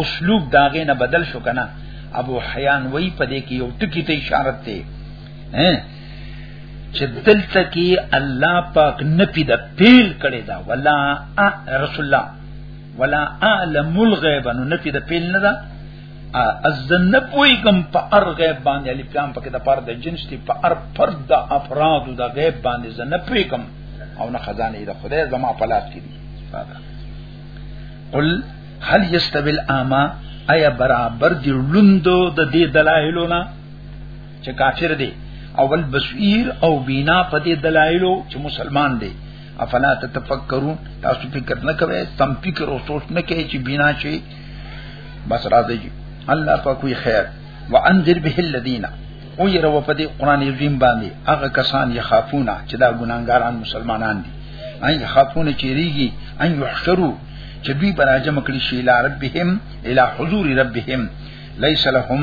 اسلوب داغه نه بدل شو کنه ابو حیان وای په دې کې یو ټکی ته اشاره ته چې دلته کې الله پاک نه پیدا پیل کړی دا ولا رسول الله ولا اعلم الغیب نو نه پیدا پیل نه دا ازن پوی کم په ار غیب باندې الف لام پکې د پر د جنس دی په ار پر د افراد د غیب باندې زن پوی کم او نه خزانه د خدای زما په لاس کې دي قل هل یستوی الاما ایا برابر دی لوندو د دې دلایلونه چې کافر دی او بل بصیر او بینا په دې دلایلو چې مسلمان دی افلا تتفکرون تاسو فکر نه کوئ تم فکر او سوچ نه کوئ چې بینا شي بس راځي الله په کوئی خیر وانذر به الذین او یې رو په دې قران عظیم باندې هغه کسان یې خافونه چې دا ګناګاران مسلمانان دي ان خافونه چې ریږي ان یحشروا چې دوی براجم کړي شي الی ربهم الی حضور ربهم ليس لهم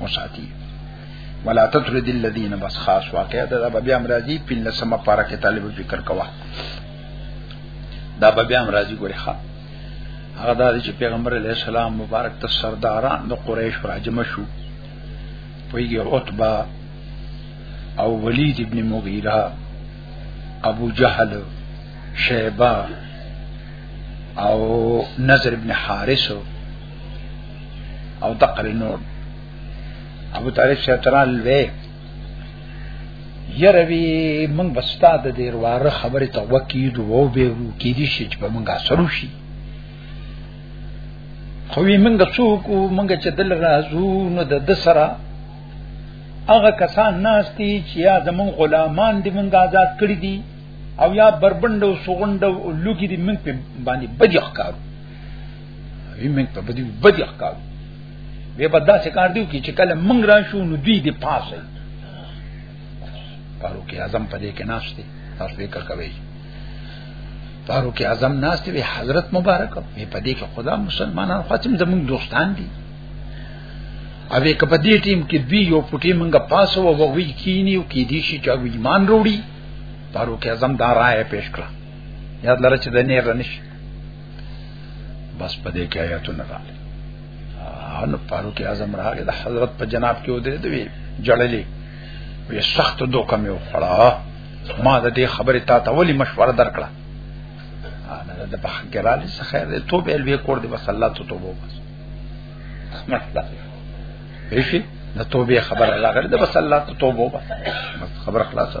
مساتی ولا تطرد الذين بس خاص واقع دا به بیا امراضی په لسمه پارا کې طالب ذکر کوا دا به بیا امراضی ګوري ښا هغه دا چې پیغمبر علی السلام مبارک ته سرداران د قریش راجم شو پویږي عتبه او ولید ابن مغیره ابو جهل شیبه او نظر ابن حارث او دقل نور ابو طالب شیطان لوی یروی من بستا د دیر واره خبره ته وکید وو به وو کې دي شي چې په منګه سرو شي خو وی منګه څوک منګه چې دل رازو نو د دسرا هغه کسان ناشتي چې یا زمون غلامان دي منګه آزاد کړی دي او یا بربند او سغند او لوګي دي من په باندې بدی ښکارو وی موږ ته بدی بدی ښکار به بدا څه کار دیو کی چې کله موږ را شو نو دوی دی پاسه فاروق اعظم په دې کې ناشته تاسو فکر کوئ فاروق اعظم ناشته وی حضرت مبارک په دې کې خدا مسلمانان خاصم زموږ دوستان دي او یک په دې ټیم کې دوی یو پټي منګه پاسو او وغوي کینی او کې دي شي چې ایمان وروړي فاروق اعظم دا رائے پیش کړه یاد لره چې د نه رنش بس په دې کې آیاتونه راغلي ان فاروق اعظم راغی د حضرت په جناب کې ودرې دی جړلې وی سخت دوکه مې وخړه ما د دې خبرې تا ته ولی مشوره درکړه انا د بخ ګرالې څه خیر دی توبه الوی کور دی بس الله ته توبه وبس ماشاءالله شي د توبې خبر الله غره د بس الله ته توبه وبس خبر خلاصه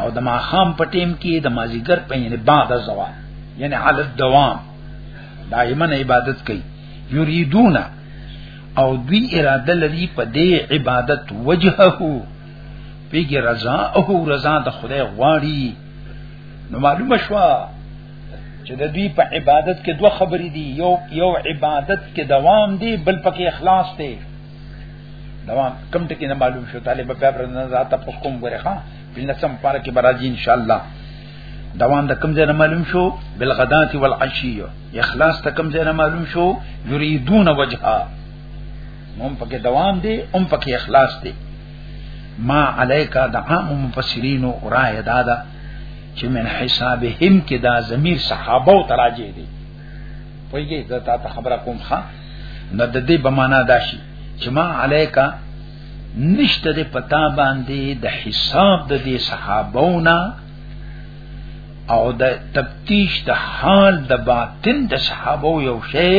او د ماخام په ټیم کې د مازیګر په یعنی بعد زوا یعنی علی الدوام دایمن عبادت کوي یریدون او دوی اراده لري په دې عبادت وجهه پیګه رضا او رضا د خدای غواړي نو معلومه شو چې د دوی په عبادت کې دوه خبرې دي یو یو عبادت کې دوام دی بل پکې اخلاص دی دا کم ټکی نه معلوم شو طالب بیا پر نه ذات په کوم غره ها بنسم پار کې براځي ان شاء الله دوان د کم ځای نه معلوم شو بالغدات والعشی اخلاص ته کم ځای نه معلوم شو یریدون وجها هم پکې دوام دی هم پکې اخلاص دی ما علیکا د عام مفسرین او رائے دادا چې من حسابهم کې دا ضمیر صحابه او تراجه دي پویږي دا ته خبره کوم ښا نو د دې بمانا داشي چې ما علیکا نشته د پتا باندې د حساب د دې صحابونا او د تفتیش د حال د باطن د صحابو یو شی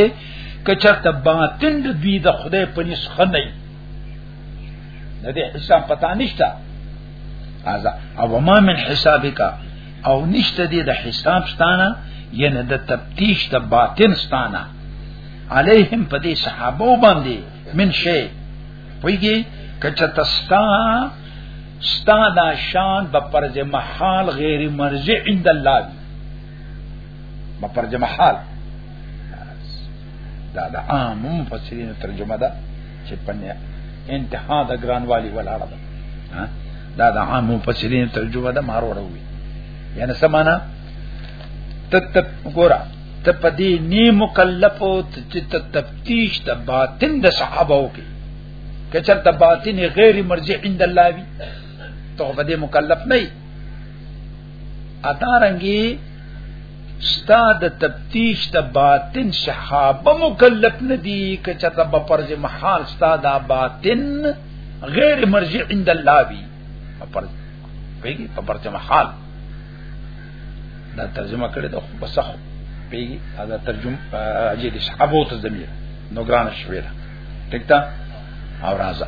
کچرته باطن د دوی د خدای په نسخه نه د دې حساب پتا نشته ازا او ما من حسابک او نشته دې د حساب ستانه یعنی د تفتیش د باطن ستانه علیهم په دې صحابه باندې من شي ویږي کچه تستا ستا دا شان په پرځ محال غیر مرجع عند الله په پرځ محال دا دا عام مفسرین ترجمه ده چې پنه انتها د ګرانوالي ولاړه ده دا دا عام مفسرین ترجمه ده مارو وروي یعنی سمانا تت ګورا ته پدې نی مکلف او چې ته تفتیش د باطن د صحابه وکي کچر د باطن غیر مرجع عند الله وی ته پدې مکلف نه یې اتارنګي ستا د تفتیش د باطن صحابه مکلف نه دي کچر د بپرز محال ستا د باطن غیر مرجع عند الله وی په پرځ په پرځ محال دا ترجمه کړې ده خو بس خو پیږي دا ترجمه اجي دي صحابو ته زمير نو ګران شوې ده ټیک ده او راځه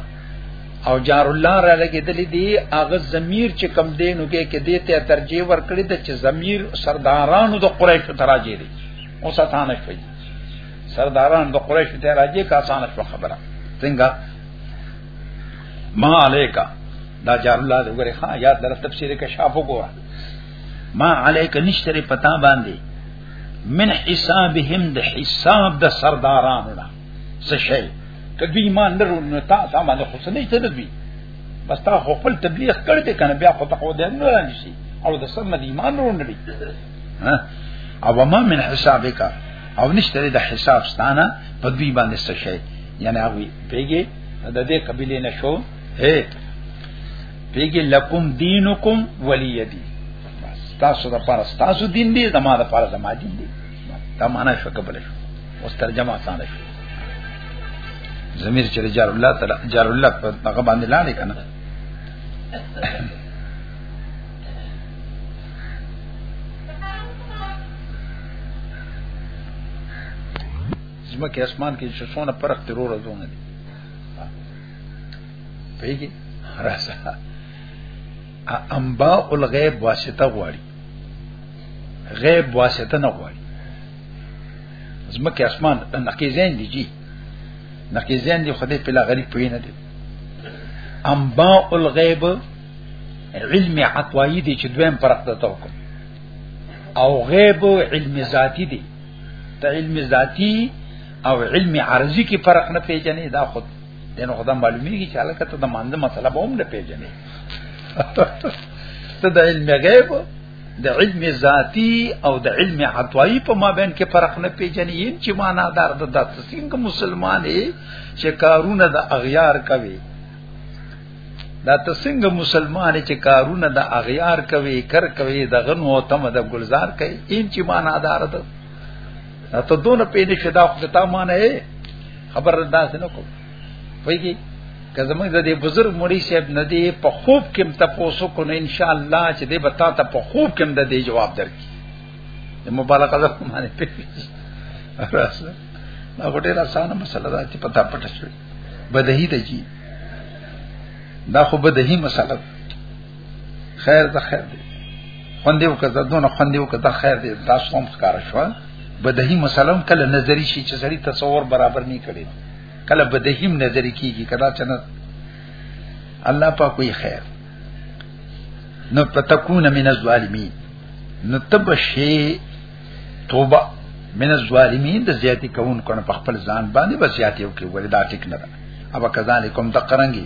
او جار الله را لګېدلې دي هغه زمير چې کم دین وګي کې دې ته ترجیح ورکړي د چې زمير سردارانو د قریش ته راځي دي او ستانه کوي سرداران د قریش ته راځي کا آسان شو خبره څنګه ما علیکا دا جار الله دې وګره ها یاد در تفسیر کې شافو ګوره ما علیک نشتری پتا باندې من حسابهم د حساب د سردارانو نه څه شي کدی ایمان لرو نو تا سامان حسنې ته دوی بس تا خپل تبلیغ کړ دې کنه بیا خو ته خو دې نه رانه شي او د سر نه ایمان لرو نه ها او ما من حسابک او نشتری د حساب ستانه په دوی باندې څه شي یعنی هغه پیګه د دې قبيله نشو هه پیګه لکم دینکم ولی دی تاسو د پاره تاسو دین دی زما د پاره زما دین دی دا معنا شو قبل شو اوس ترجمه آسان شو زمير چې جار الله تعالی جار الله په هغه باندې لاړې کنه زمکه اسمان کې چې څونه فرق ترور زونه دي پیږي راځه انباء الغیب واسطه غواړي غیب واسطه نه غواړي زمکه اسمان نقیزین دي جی نقیزین دي خدای په لا غریب پوی نه دي انباء الغیب علم عطوایی دي چې دویم پرخته توکم او غیب علم ذاتی دي ته علم ذاتی او علم عرضی کې فرق نه پیژنې دا خود دنه خدام معلومیږي چې الکه ته د مانده مسله به هم نه پیژنې ته د علم غیب د علم ذاتی او د علم عطوایی په مابین کې فرق نه پیژنې یم چې معنا دار د داسې څنګه مسلمانې چې کارونه د اغیار کوي دا ته څنګه مسلمان چې کارونه د اغیار کوي کر کوي د غنو تم د گلزار کوي ان چې معنا دار ده ته دون په دې شدا خو ته معنی خبر داس نه کو وایي که زمونږ د دې بزرګ مړي صاحب نه دی په خوب کې تاسو کو نه ان شاء الله چې دې بتا ته په خوب کې د دې جواب درکې د مبالغه ده معنی په راسه دا ګټه راسانه مسله ده چې پتا پټه شوی بدهی ته جی دا خو بدهی مسله ده خیر ته خیر دی خوندې وکړه دونه خوندې وکړه دا خیر دی تاسو هم ښکار شو بدهي مسلم کله نظری شي چې سړی تصور برابر نه کړي کله بدهي نظری کیږي کله چې نه الله پاک کوئی خیر نو پتکون من الظالمین نو تبشی توبه من الظالمین د زیاتی کون کنه په خپل ځان باندې بس زیاتی وکړي ولدا ټیک نه ده او کذالکم تقرنګي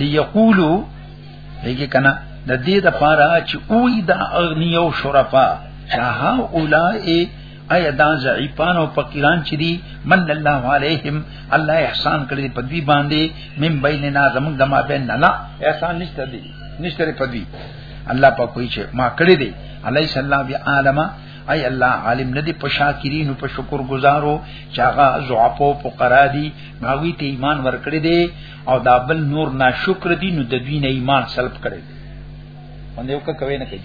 ليقولو دغه کنه د دې د پاره چې اوې د اغنی او شرفا چاها اولائے ایا دا ضعیفان او فقیران چې دي من الله علیهم الله احسان کړی په دوی باندې من بیننا زمون دما بیننا احسان نشته دي نشته په دوی الله په کوئی چې ما کړی دی علی صلی الله بیا عالمه ای الله عالم ندی په شاکرین او په شکر گزارو چاغه زعفو فقرا دی ماوی ته ایمان ورکړی دی او دا بل نور ناشکر دي نو د دوی نه ایمان سلب کړي باندې وکړه کوي نه کوي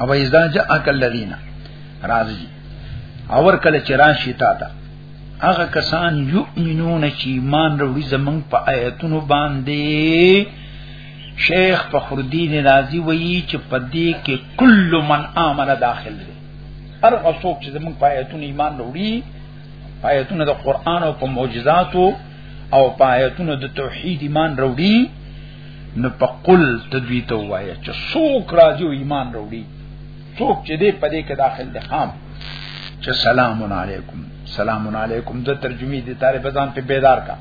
او اذا جاء الذين راضي اور کله چې راشي تا ته هغه کسان یؤمنون چې ایمان وروړي زمنګ په آیاتونو باندې شیخ فخردین رازی وی چې پدې کې کل من امر داخل دی هر څوک چې زموږ پایتون ایمان وروړي پایتون د قران او په معجزاتو او پایتونو د توحید ایمان وروړي نو په قل تدوی ته وایي چې څوک راځي ایمان وروړي څوک چې دې په دې کې داخل دي خام چې سلام علیکم سلام علیکم د ترجمه دي طالب ځان په بیدار کا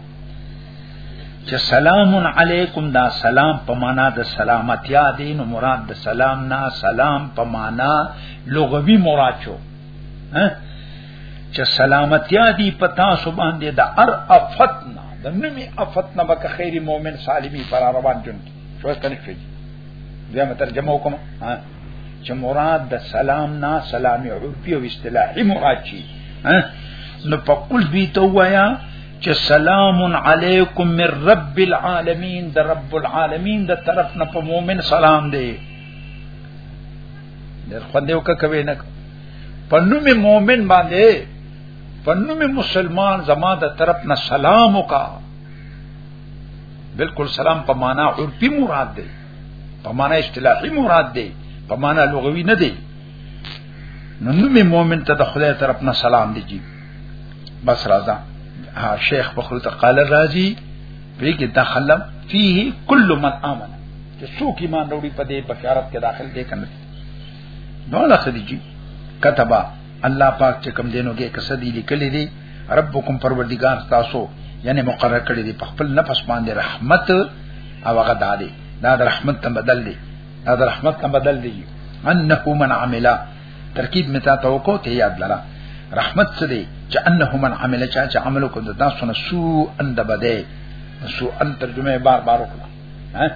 چې سلام علیکم دا سلام په معنا د سلامتیا دی نو مراد د سلام نه سلام په معنا لغوي مراد شو ها چې سلامتیا دی پتا سو باندې د ار افتنا د نمی افتنا بک خیر مؤمن سالمی پر روان جون کی شو کنه شي بیا مترجمه وکم ها چې مراد د سلام نه سلام عرفي او اصطلاحي مراد شي ها نو په کل بي تو وایا چې سلام علیکم من رب العالمین د رب العالمین د طرف نه په مؤمن سلام دی ډېر خوند یو کوي نه په نوم مؤمن باندې په نوم مسلمان زما د طرف نه سلام وکا بالکل سلام په معنا عرفي مراد دی په معنا اصطلاحي مراد دی په معنا لغوي نه دی نو نوم مؤمن ته د خدای طرف نه سلام دی جی بس راځه ها شیخ بخری ته قال راضی پیګه دخلم فيه كل من آمن چې څوک ایمان وروړي په دې بشارت کې داخل دي کنه نو لا خديجي كتبا الله پاک چې کم دینو کې قصدي لیکلې دي ربکم پروردگار تاسو یعنی مقرر کړی دی په خپل نفس باندې رحمت او هغه دادی دا د رحمت ته بدل دی دا د رحمت ته بدل دی انه من عمل ترکیب متا توقع ته یاد لرا رحمت څه دی چې انه من عمل چا چې عمل کو د تاسو نه سو اند بده سو ان ترجمه بار بار وکړه ها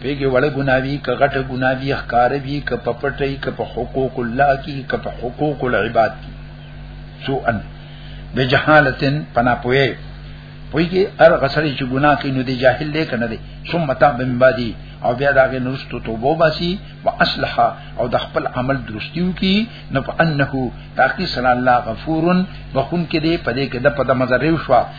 پیګه وړه ګناوی ک غټه ګناوی ښکار وی ک پپټی ک په حقوق الله کی ک په حقوق العباد کی سو ان بجهالتن پنا پوی پویږي هر غسړی چې ګناه کوي نو دی جاهل دی کنه دی ثم تاب من بعدي او بیا داغه نرستو توبه باسي واصلح او د خپل عمل درستیو کی نو په انه تاکي صلی الله غفورن بخون کې دی په دې کې د په د مزریو شو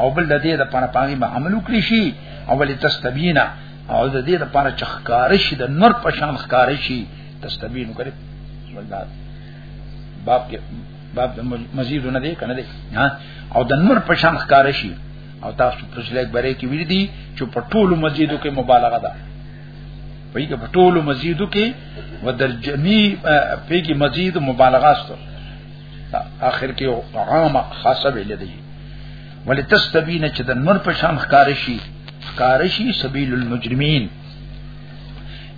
او بل د دې د پاره پاغي به عمل وکړي شي او ولې تستبینا او د دې د پاره چخکار شي د نور په شان خکار شي تستبین کړي والله باب کې باب د مزید نه دی کنه دی ها او د نور په شان خکار شي او تاسو په ځلګ بره کې ویل دي چې په ټولو مزیدو کې مبالغه ده پیګه په ټولو مزیدو کې ودر جمی پیګه مزید مبالغه است اخر کې عامه خاصه ویل دي ولې تستبین چې د نور په شان ښکار شي ښکار شي سبیل المجرمین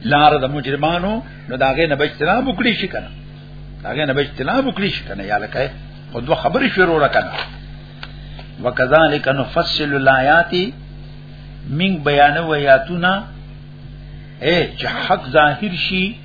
لار د مجرمانو نو داغه نه بچتناب وکړي شي کنه داغه نه بچتناب وکړي شي کنه یا لکه خو دوه خبرې شروع را کنه وکذالک نفصل الایات من بیان و یاتنا اے چې حق ظاهر شي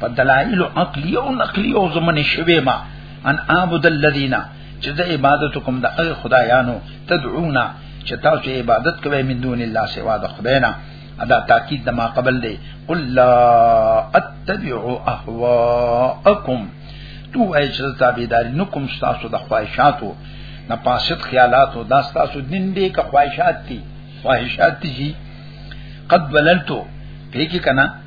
په دلایل عقلی او نقلی او زمنه شوی ما ان اعبد الذین چې د عبادت کوم د هغه خدایانو تدعونا چې تاسو عبادت کوئ من دون الله سوا د خداینا ادا تاکید ما قبل دی قل لا اتبع اهواءکم تو ای چې تابعدار نکم تاسو د خواهشاتو نه پاسد خیالاتو دا تاسو دین دی که خواهشات دي خواهشات دي قد بللتو پیکی کنا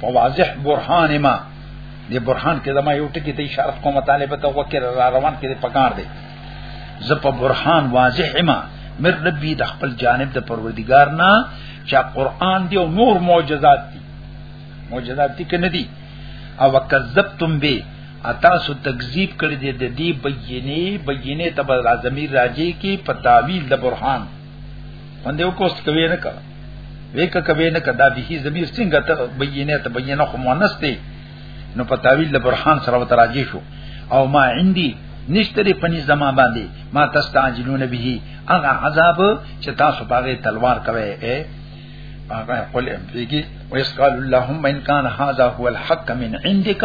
فواضح برهان ما دې برهان کې زما یو ټکی ته اشاره کوم طالب ته وکړ را روان کې پکار دی ز په برهان واضح ما مر ربي د خپل جانب د پروردگار نه چې قران دی او نور معجزات دي معجزات دي کنه دي او کذبتم به اتاسو تکذیب کړی دی د دې بینه بینه تبع اعظمی راځي کې په تعویل د برهان باندې وکوس کوي نه کا ویک کوي نه کا دا به زمير څنګه ته بینه ته بینه خو مؤنث دی نو په تعویل د برهان سره وتراجی شو او ما عندي نشتري پني زما باندې ما تستعجلون به هغه عذاب چې تاسو باغې تلوار کوي اے هغه قل امریکی ویس قال اللهم ان کان هذا هو الحق من عندك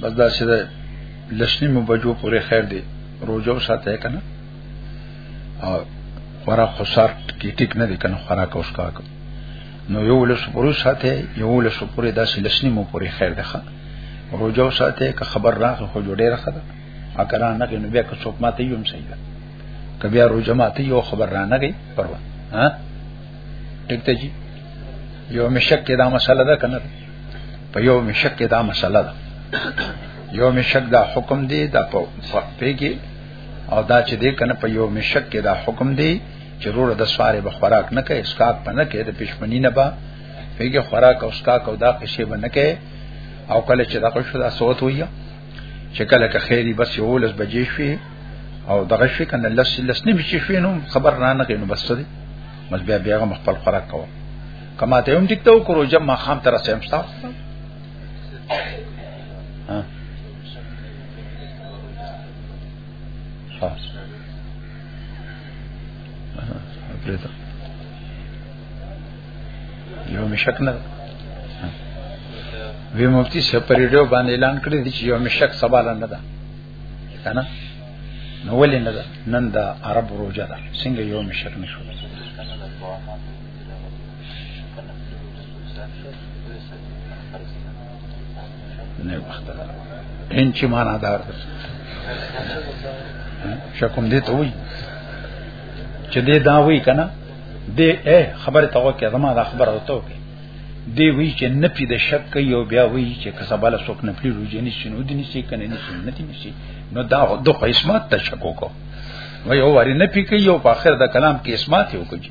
بس دا چې ده لشنی مو بجو پورې خیر دی روزو ساته کنه او خورا خسار کی ټیک نه دی کنه خورا کوس کا نو یو له سپورو ساته یو له سپورې داسې لشنی مو پورې خیر ده روزو ساته که خبر راغی خو جوړه راخه ده اکرا نه کې نو بیا که څوک ماته یم صحیح ده که بیا روزه ماته یو خبر را نه گئی پروا ها ټیک ته جی یو مشک کې دا مسله ده کنه په یو مشک دا مسله ده یو مشک دا حکم دی دا په پیګي او دا چې دې کنه په یو مشک کې دا حکم دی چې روړ د سواره به خوراک نه کوي اسکاک په نه کوي د پښمنی نه با پیګه خوراک او اسکاک او دا قشې به نه کوي او کله چې دا قشو دا صوت ویا چې کله که خیری بس یو لس بجې شي او دغه شي کنه لس لس نه بچې شي نو خبر نه نه کوي نو بس دې مز بیا بیا مخ خپل خوراک کوي کما ته هم ټیک ته وکړو جمع ما خام تر سم ستا یو مشک نه وی مفتی سه پر ریډیو باندې اعلان کړی دی چې یو مشک سوال نه ده کنه نو ولې نه ده نن دا عرب روزه ده څنګه یو مشک نشو نه وخت دا ان چې معنا دار شکم دې ته وي چې دې دا وی کنه دې اے خبره ته وکړه زما دا خبره وته وکړه دی وی چې نه پی د شک کوي او بیا وی چې کسباله څوک نه پلی روزي نه شنو دي نشي کنه نه شي نه دي نشي نو دا د قسمت ته شک وکړو وای او وری نه پی کوي او په اخر د کلام کې اسمات یو کوي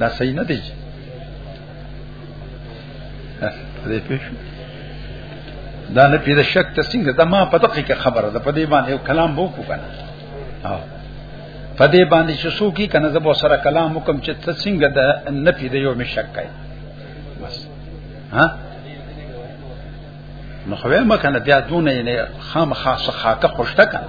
دا صحیح نه دی دې پېښ دا نه پیدا شک ته څنګه دا ما پته کې خبره ده په دې باندې کلام وو کو کنه او په دې باندې چې څوک یې کنه زبو سره کلام وکم چې ته څنګه دا نه پیدا یو مې شک کوي بس ها نو خو ما کنه بیا دونه نه خام خاصه خاکه خوشته کنه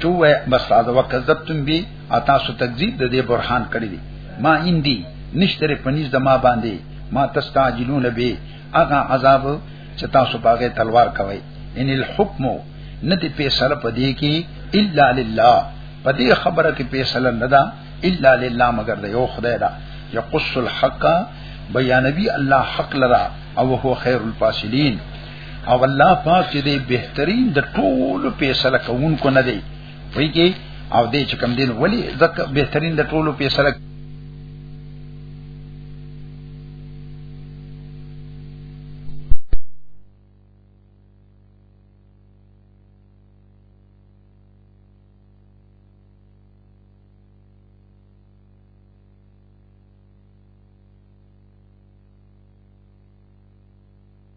تو بس هذا وکذبتم بی اتا سو تکذیب د دې برهان کړی دی ما اندی نشتره پنیز د ما باندې ما تستعجلون به اغه عذاب چې تاسو باغه تلوار کوي ان الحكم ندی فیصله پدې کې الا لله پدې خبره کې فیصله نه ده الا لله مگر د یو خدای دا یقص الحق بیانوی الله حق لرا او هو خیر الفاصلین او الله پاک چې دی بهترین د ټولو فیصله کوونکو نه دی ویږي او دې چې کم دین ولی زکه بهترین د ټولو فیصله